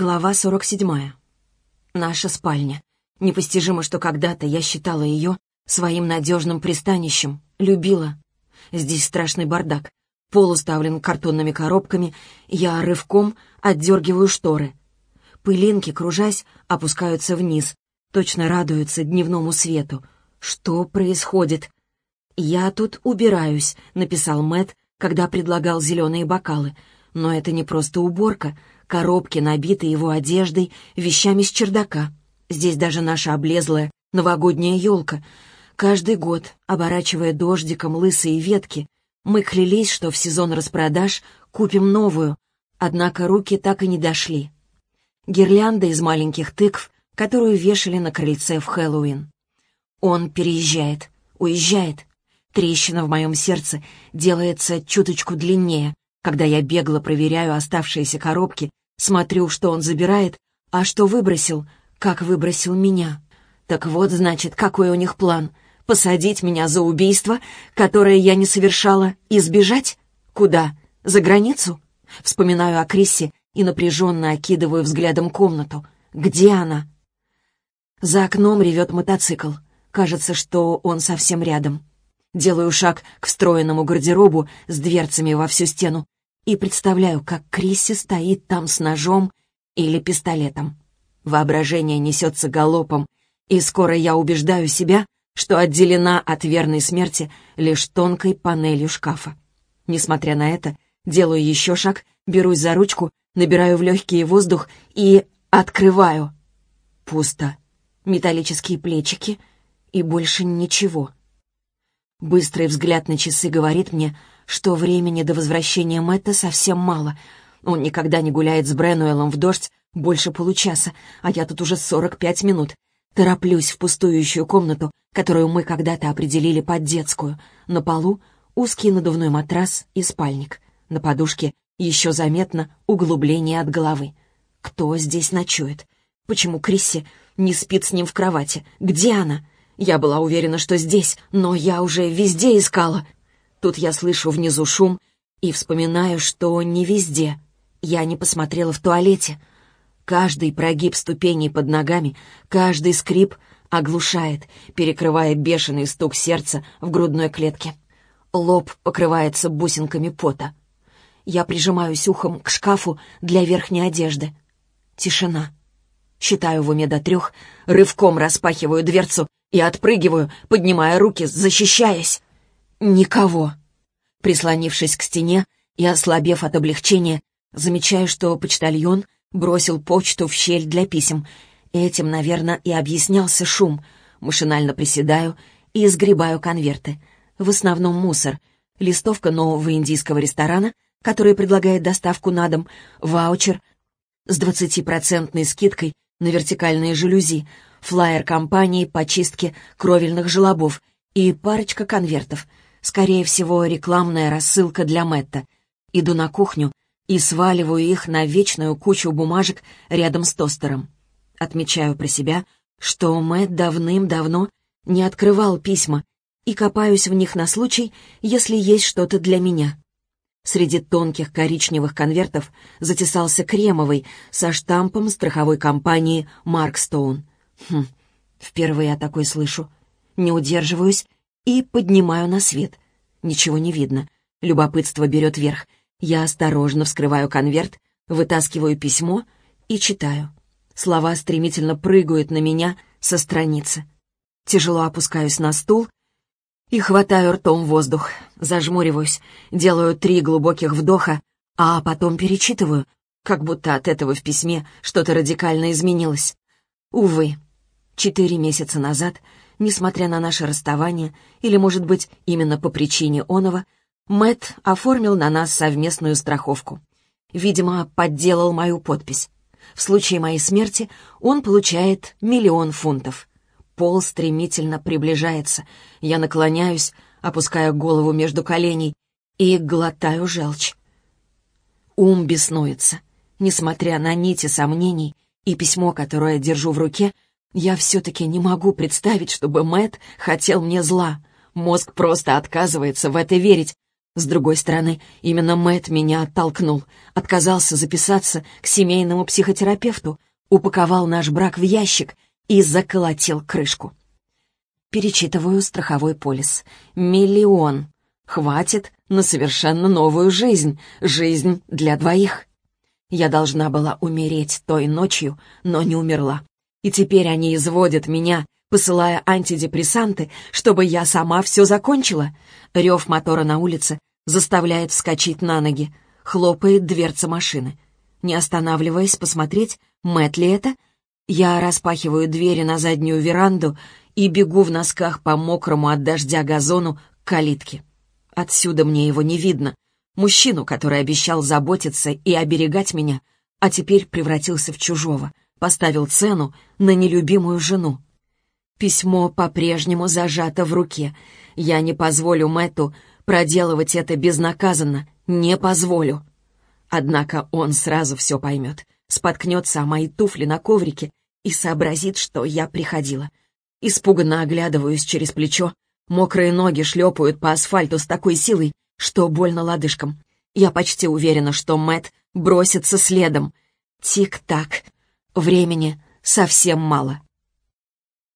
Глава 47. Наша спальня. Непостижимо, что когда-то я считала ее своим надежным пристанищем, любила. Здесь страшный бардак. Пол уставлен картонными коробками, я рывком отдергиваю шторы. Пылинки, кружась, опускаются вниз, точно радуются дневному свету. Что происходит? «Я тут убираюсь», — написал Мэт, когда предлагал зеленые бокалы. Но это не просто уборка — коробки, набитые его одеждой, вещами с чердака. Здесь даже наша облезлая новогодняя елка. Каждый год, оборачивая дождиком лысые ветки, мы клялись, что в сезон распродаж купим новую, однако руки так и не дошли. Гирлянда из маленьких тыкв, которую вешали на крыльце в Хэллоуин. Он переезжает, уезжает. Трещина в моем сердце делается чуточку длиннее, когда я бегло проверяю оставшиеся коробки Смотрю, что он забирает, а что выбросил, как выбросил меня. Так вот, значит, какой у них план. Посадить меня за убийство, которое я не совершала, и сбежать? Куда? За границу? Вспоминаю о Криссе и напряженно окидываю взглядом комнату. Где она? За окном ревет мотоцикл. Кажется, что он совсем рядом. Делаю шаг к встроенному гардеробу с дверцами во всю стену и представляю, как Крисси стоит там с ножом или пистолетом. Воображение несется галопом, и скоро я убеждаю себя, что отделена от верной смерти лишь тонкой панелью шкафа. Несмотря на это, делаю еще шаг, берусь за ручку, набираю в легкий воздух и открываю. Пусто. Металлические плечики и больше ничего. Быстрый взгляд на часы говорит мне, что времени до возвращения Мэтта совсем мало. Он никогда не гуляет с Бренуэлом в дождь больше получаса, а я тут уже сорок пять минут. Тороплюсь в пустующую комнату, которую мы когда-то определили под детскую. На полу узкий надувной матрас и спальник. На подушке еще заметно углубление от головы. Кто здесь ночует? Почему Крисси не спит с ним в кровати? Где она? Я была уверена, что здесь, но я уже везде искала. Тут я слышу внизу шум и вспоминаю, что не везде. Я не посмотрела в туалете. Каждый прогиб ступеней под ногами, каждый скрип оглушает, перекрывая бешеный стук сердца в грудной клетке. Лоб покрывается бусинками пота. Я прижимаюсь ухом к шкафу для верхней одежды. Тишина. Считаю в уме до трех, рывком распахиваю дверцу и отпрыгиваю, поднимая руки, защищаясь. Никого. Прислонившись к стене и ослабев от облегчения, замечаю, что почтальон бросил почту в щель для писем. Этим, наверное, и объяснялся шум. Машинально приседаю и сгребаю конверты. В основном мусор. Листовка нового индийского ресторана, который предлагает доставку на дом, ваучер с двадцатипроцентной скидкой на вертикальные жалюзи, флаер компании по чистке кровельных желобов и парочка конвертов — Скорее всего, рекламная рассылка для Мэтта. Иду на кухню и сваливаю их на вечную кучу бумажек рядом с тостером. Отмечаю про себя, что Мэтт давным-давно не открывал письма и копаюсь в них на случай, если есть что-то для меня. Среди тонких коричневых конвертов затесался кремовый со штампом страховой компании «Маркстоун». Хм, впервые я такой слышу. Не удерживаюсь и поднимаю на свет. Ничего не видно. Любопытство берет верх. Я осторожно вскрываю конверт, вытаскиваю письмо и читаю. Слова стремительно прыгают на меня со страницы. Тяжело опускаюсь на стул и хватаю ртом воздух. Зажмуриваюсь, делаю три глубоких вдоха, а потом перечитываю, как будто от этого в письме что-то радикально изменилось. Увы, четыре месяца назад несмотря на наше расставание, или, может быть, именно по причине оного, Мэт оформил на нас совместную страховку. Видимо, подделал мою подпись. В случае моей смерти он получает миллион фунтов. Пол стремительно приближается. Я наклоняюсь, опуская голову между коленей и глотаю желчь. Ум беснуется. Несмотря на нити сомнений и письмо, которое держу в руке, я все-таки не могу представить, чтобы Мэт хотел мне зла. Мозг просто отказывается в это верить. С другой стороны, именно Мэт меня оттолкнул, отказался записаться к семейному психотерапевту, упаковал наш брак в ящик и заколотил крышку. Перечитываю страховой полис. Миллион. Хватит на совершенно новую жизнь. Жизнь для двоих. Я должна была умереть той ночью, но не умерла. И теперь они изводят меня, посылая антидепрессанты, чтобы я сама все закончила. Рев мотора на улице заставляет вскочить на ноги. Хлопает дверца машины. Не останавливаясь посмотреть, Мэтт ли это, я распахиваю двери на заднюю веранду и бегу в носках по мокрому от дождя газону к калитке. Отсюда мне его не видно. Мужчину, который обещал заботиться и оберегать меня, а теперь превратился в чужого, поставил цену на нелюбимую жену. Письмо по-прежнему зажато в руке. Я не позволю Мэтту Проделывать это безнаказанно не позволю. Однако он сразу все поймет, споткнется о мои туфли на коврике и сообразит, что я приходила. Испуганно оглядываюсь через плечо, мокрые ноги шлепают по асфальту с такой силой, что больно лодыжкам. Я почти уверена, что Мэт бросится следом. Тик-так. Времени совсем мало.